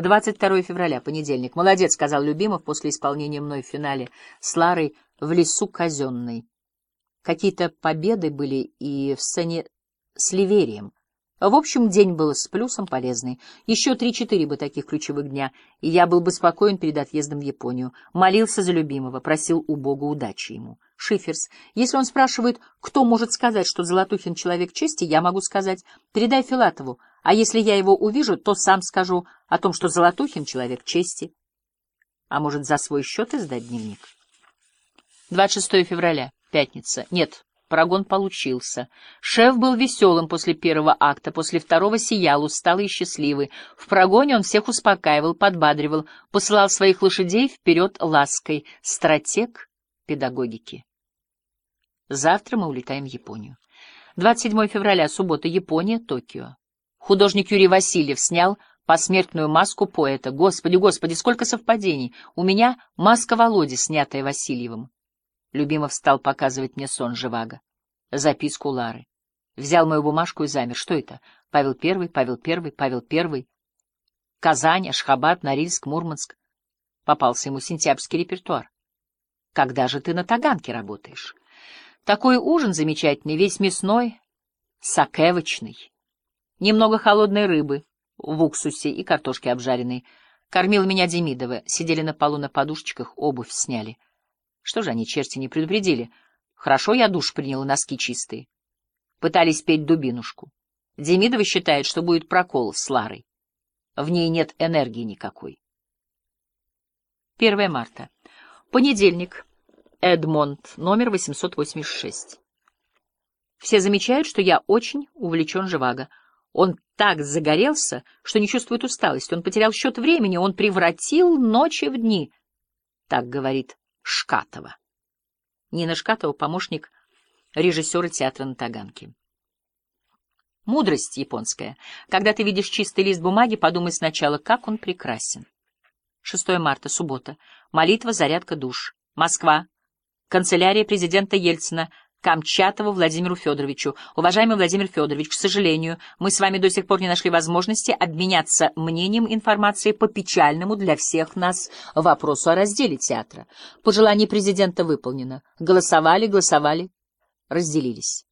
22 февраля, понедельник. Молодец, сказал Любимов после исполнения мной в финале с Ларой в лесу казенной. Какие-то победы были и в сцене с Ливерием. В общем, день был с плюсом полезный. Еще три-четыре бы таких ключевых дня, и я был бы спокоен перед отъездом в Японию. Молился за любимого, просил у Бога удачи ему. Шиферс. Если он спрашивает, кто может сказать, что Золотухин человек чести, я могу сказать, передай Филатову, а если я его увижу, то сам скажу о том, что Золотухин человек чести. А может, за свой счет издать дневник? 26 февраля, пятница. Нет, Прогон получился. Шеф был веселым после первого акта, после второго сиял, усталый и счастливый. В прогоне он всех успокаивал, подбадривал, посылал своих лошадей вперед лаской. Стратег педагогики. Завтра мы улетаем в Японию. 27 февраля, суббота, Япония, Токио. Художник Юрий Васильев снял посмертную маску поэта. Господи, господи, сколько совпадений! У меня маска Володи, снятая Васильевым. Любимов стал показывать мне сон Живаго. Записку Лары. Взял мою бумажку и замер. Что это? Павел Первый, Павел Первый, Павел Первый. Казань, Ашхабад, Норильск, Мурманск. Попался ему сентябрьский репертуар. Когда же ты на Таганке работаешь? Такой ужин замечательный, весь мясной, сакевочный. Немного холодной рыбы в уксусе и картошки обжаренной. Кормил меня Демидова. Сидели на полу на подушечках, обувь сняли. Что же они, черти, не предупредили? Хорошо я душ принял, носки чистые. Пытались петь дубинушку. Демидова считает, что будет прокол с Ларой. В ней нет энергии никакой. 1 марта. Понедельник. Эдмонд, номер 886. Все замечают, что я очень увлечен Живаго. Он так загорелся, что не чувствует усталости. Он потерял счет времени, он превратил ночи в дни. Так говорит Шкатова. Нина Шкатова — помощник режиссера театра на Таганке. Мудрость японская. Когда ты видишь чистый лист бумаги, подумай сначала, как он прекрасен. 6 марта, суббота. Молитва, зарядка душ. Москва. Канцелярия президента Ельцина. Камчатову Владимиру Федоровичу. Уважаемый Владимир Федорович, к сожалению, мы с вами до сих пор не нашли возможности обменяться мнением информацией по печальному для всех нас вопросу о разделе театра. Пожелание президента выполнено. Голосовали, голосовали, разделились.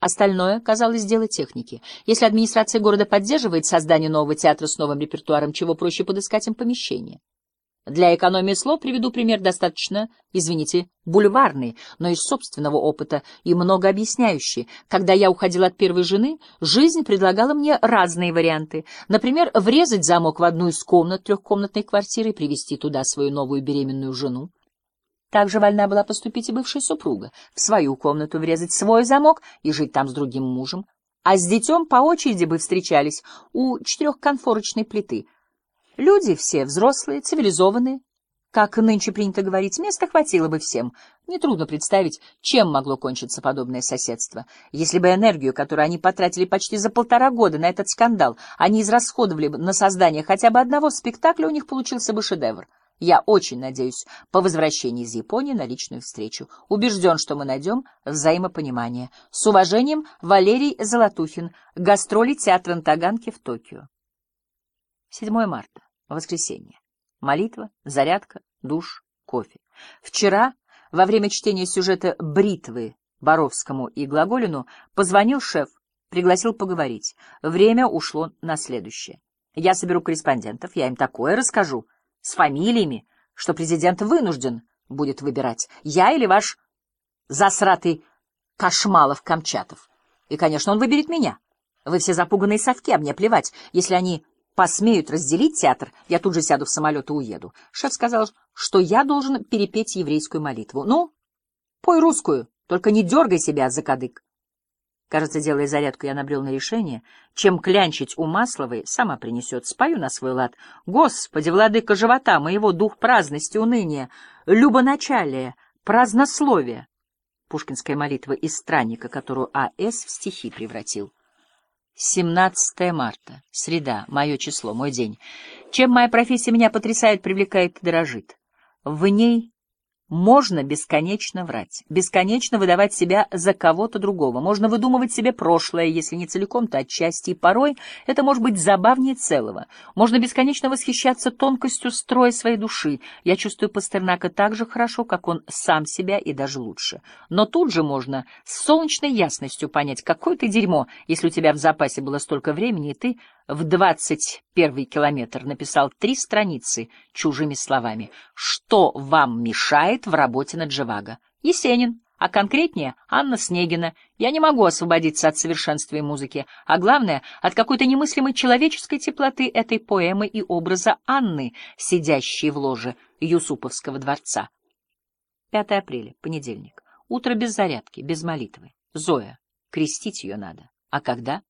Остальное, казалось, дело техники. Если администрация города поддерживает создание нового театра с новым репертуаром, чего проще подыскать им помещение? Для экономии слов приведу пример достаточно, извините, бульварный, но из собственного опыта и много объясняющий. Когда я уходил от первой жены, жизнь предлагала мне разные варианты. Например, врезать замок в одну из комнат трехкомнатной квартиры и привести туда свою новую беременную жену. Также вольна была поступить и бывшая супруга. В свою комнату врезать свой замок и жить там с другим мужем. А с детем по очереди бы встречались у четырехконфорочной плиты — Люди все взрослые, цивилизованные. Как нынче принято говорить, места хватило бы всем. Нетрудно представить, чем могло кончиться подобное соседство. Если бы энергию, которую они потратили почти за полтора года на этот скандал, они израсходовали бы на создание хотя бы одного спектакля, у них получился бы шедевр. Я очень надеюсь по возвращении из Японии на личную встречу. Убежден, что мы найдем взаимопонимание. С уважением, Валерий Золотухин. Гастроли театра на Таганке в Токио. 7 марта. Воскресенье. Молитва, зарядка, душ, кофе. Вчера, во время чтения сюжета «Бритвы» Боровскому и Глаголину, позвонил шеф, пригласил поговорить. Время ушло на следующее. Я соберу корреспондентов, я им такое расскажу, с фамилиями, что президент вынужден будет выбирать, я или ваш засратый Кошмалов-Камчатов. И, конечно, он выберет меня. Вы все запуганные совки, а мне плевать, если они посмеют разделить театр, я тут же сяду в самолет и уеду. Шеф сказал, что я должен перепеть еврейскую молитву. Ну, пой русскую, только не дергай себя за кадык. Кажется, делая зарядку, я набрел на решение, чем клянчить у Масловой, сама принесет, спою на свой лад. Господи, владыка живота моего, дух праздности, уныния, любоначалия, празднословия. Пушкинская молитва из странника, которую А.С. в стихи превратил. 17 марта. Среда. Мое число, мой день. Чем моя профессия меня потрясает, привлекает и дорожит? В ней Можно бесконечно врать, бесконечно выдавать себя за кого-то другого. Можно выдумывать себе прошлое, если не целиком, то отчасти, и порой это может быть забавнее целого. Можно бесконечно восхищаться тонкостью строя своей души. Я чувствую Пастернака так же хорошо, как он сам себя, и даже лучше. Но тут же можно с солнечной ясностью понять, какое ты дерьмо, если у тебя в запасе было столько времени, и ты в двадцать первый километр написал три страницы чужими словами. Что вам мешает в работе над Живаго? Есенин, а конкретнее Анна Снегина. Я не могу освободиться от совершенствия музыки, а главное, от какой-то немыслимой человеческой теплоты этой поэмы и образа Анны, сидящей в ложе Юсуповского дворца. 5 апреля, понедельник. Утро без зарядки, без молитвы. Зоя. Крестить ее надо. А когда?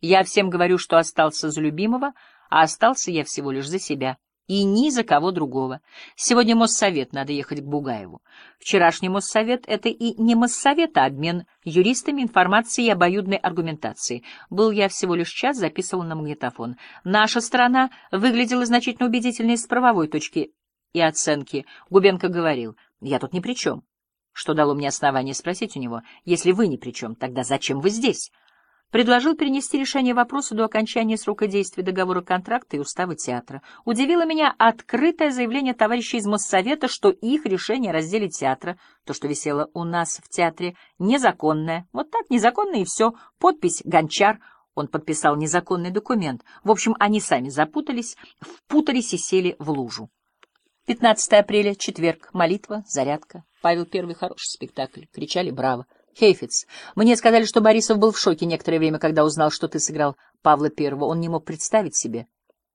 Я всем говорю, что остался за любимого, а остался я всего лишь за себя. И ни за кого другого. Сегодня Моссовет, надо ехать к Бугаеву. Вчерашний Моссовет — это и не Моссовет, а обмен юристами информацией и обоюдной аргументацией. Был я всего лишь час, записывал на магнитофон. Наша страна выглядела значительно убедительнее с правовой точки и оценки. Губенко говорил, я тут ни при чем. Что дало мне основание спросить у него, если вы ни при чем, тогда зачем вы здесь? Предложил перенести решение вопроса до окончания срока действия договора контракта и устава театра. Удивило меня открытое заявление товарищей из Моссовета, что их решение о разделе театра, то, что висело у нас в театре, незаконное. Вот так, незаконное и все. Подпись «Гончар». Он подписал незаконный документ. В общем, они сами запутались, впутались и сели в лужу. 15 апреля, четверг, молитва, зарядка. Павел Первый хороший спектакль. Кричали «Браво!» Хейфиц, мне сказали, что Борисов был в шоке некоторое время, когда узнал, что ты сыграл Павла Первого. Он не мог представить себе.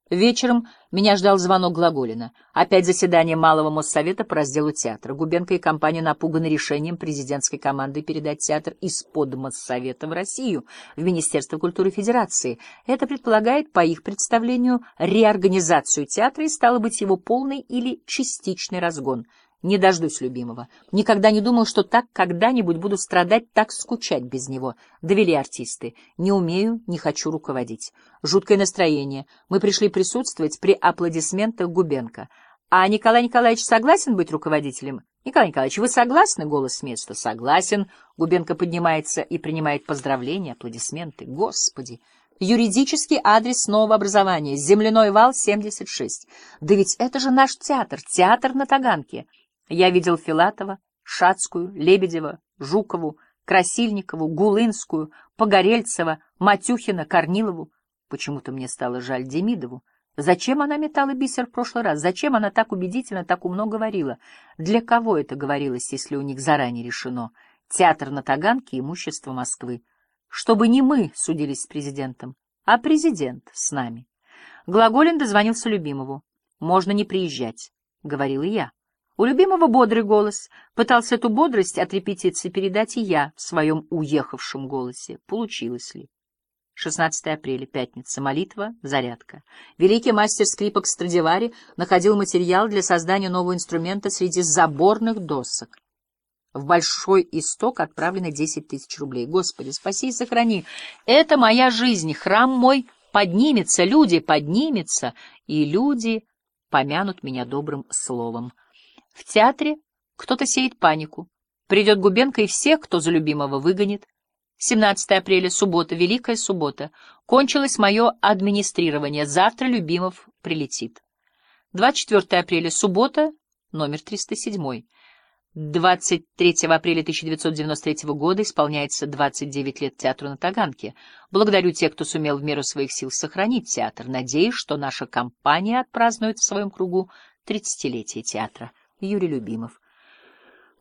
Вечером меня ждал звонок Глаголина. Опять заседание Малого Моссовета по разделу театра. Губенко и компания напуганы решением президентской команды передать театр из-под Моссовета в Россию, в Министерство культуры Федерации. Это предполагает, по их представлению, реорганизацию театра и, стало быть, его полный или частичный разгон — не дождусь любимого. Никогда не думал, что так когда-нибудь буду страдать, так скучать без него. Довели артисты. Не умею, не хочу руководить. Жуткое настроение. Мы пришли присутствовать при аплодисментах Губенко. А Николай Николаевич согласен быть руководителем? Николай Николаевич, вы согласны? Голос с места. Согласен. Губенко поднимается и принимает поздравления, аплодисменты. Господи! Юридический адрес нового образования. Земляной вал, 76. Да ведь это же наш театр, театр на Таганке. Я видел Филатова, Шацкую, Лебедева, Жукову, Красильникову, Гулынскую, Погорельцева, Матюхина, Корнилову. Почему-то мне стало жаль Демидову. Зачем она метала бисер в прошлый раз? Зачем она так убедительно, так умно говорила? Для кого это говорилось, если у них заранее решено? Театр на Таганке, имущество Москвы. Чтобы не мы судились с президентом, а президент с нами. Глаголин дозвонился любимому. «Можно не приезжать», — говорил и я. У любимого бодрый голос. Пытался эту бодрость от репетиции передать и я в своем уехавшем голосе. Получилось ли? 16 апреля, пятница, молитва, зарядка. Великий мастер скрипок Страдивари находил материал для создания нового инструмента среди заборных досок. В большой исток отправлено 10 тысяч рублей. Господи, спаси и сохрани. Это моя жизнь, храм мой поднимется, люди поднимется, и люди помянут меня добрым словом. В театре кто-то сеет панику. Придет Губенко и всех, кто за любимого выгонит. 17 апреля, суббота, Великая суббота. Кончилось мое администрирование. Завтра Любимов прилетит. 24 апреля, суббота, номер 307. 23 апреля 1993 года исполняется 29 лет театру на Таганке. Благодарю тех, кто сумел в меру своих сил сохранить театр. Надеюсь, что наша компания отпразднует в своем кругу 30-летие театра. Юрий Любимов.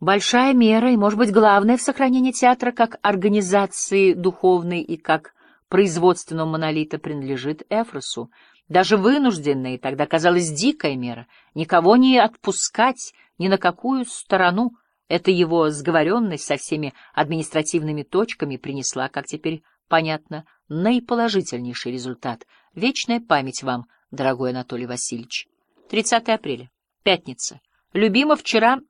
Большая мера и, может быть, главное в сохранении театра как организации духовной и как производственного монолита принадлежит Эфросу. Даже вынужденная, тогда казалась дикая мера, никого не отпускать ни на какую сторону. Эта его сговоренность со всеми административными точками принесла, как теперь понятно, наиположительнейший результат. Вечная память вам, дорогой Анатолий Васильевич. 30 апреля. Пятница. Любимов вчера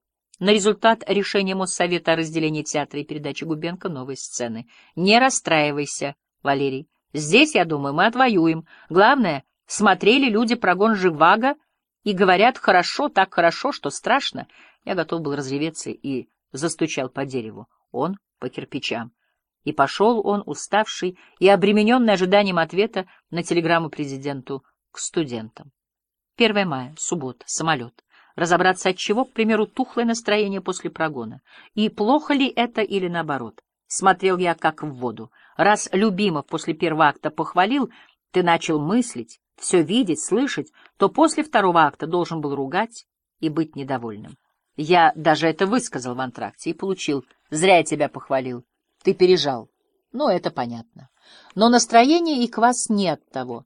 на результат решения Моссовета о разделении театра и передаче Губенко новой сцены. Не расстраивайся, Валерий. Здесь, я думаю, мы отвоюем. Главное, смотрели люди прогон Живаго и говорят хорошо, так хорошо, что страшно. Я готов был разреветься и застучал по дереву. Он — по кирпичам. И пошел он, уставший и обремененный ожиданием ответа на телеграмму президенту к студентам. 1 мая, суббота, самолет. Разобраться от чего, к примеру, тухлое настроение после прогона. И плохо ли это или наоборот? Смотрел я как в воду. Раз Любимов после первого акта похвалил, ты начал мыслить, все видеть, слышать, то после второго акта должен был ругать и быть недовольным. Я даже это высказал в антракте и получил. Зря я тебя похвалил. Ты пережал. Ну, это понятно. Но настроение и квас нет того.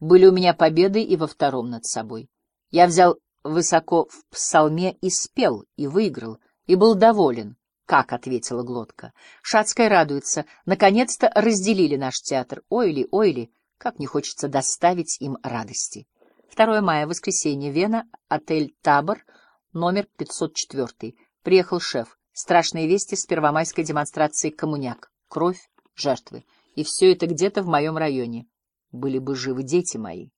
Были у меня победы и во втором над собой. Я взял высоко в псалме и спел, и выиграл, и был доволен. Как ответила глотка. Шацкая радуется. Наконец-то разделили наш театр. Ойли, ойли, как не хочется доставить им радости. 2 мая, воскресенье, Вена, отель «Табор», номер 504. Приехал шеф. Страшные вести с первомайской демонстрации «Коммуняк». Кровь, жертвы. И все это где-то в моем районе. Были бы живы дети мои.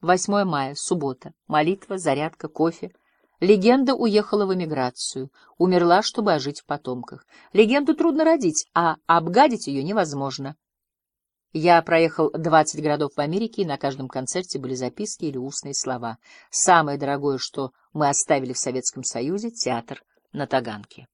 8 мая, суббота. Молитва, зарядка, кофе. Легенда уехала в эмиграцию, умерла, чтобы ожить в потомках. Легенду трудно родить, а обгадить ее невозможно. Я проехал 20 городов в Америке, и на каждом концерте были записки или устные слова. Самое дорогое, что мы оставили в Советском Союзе — театр на Таганке.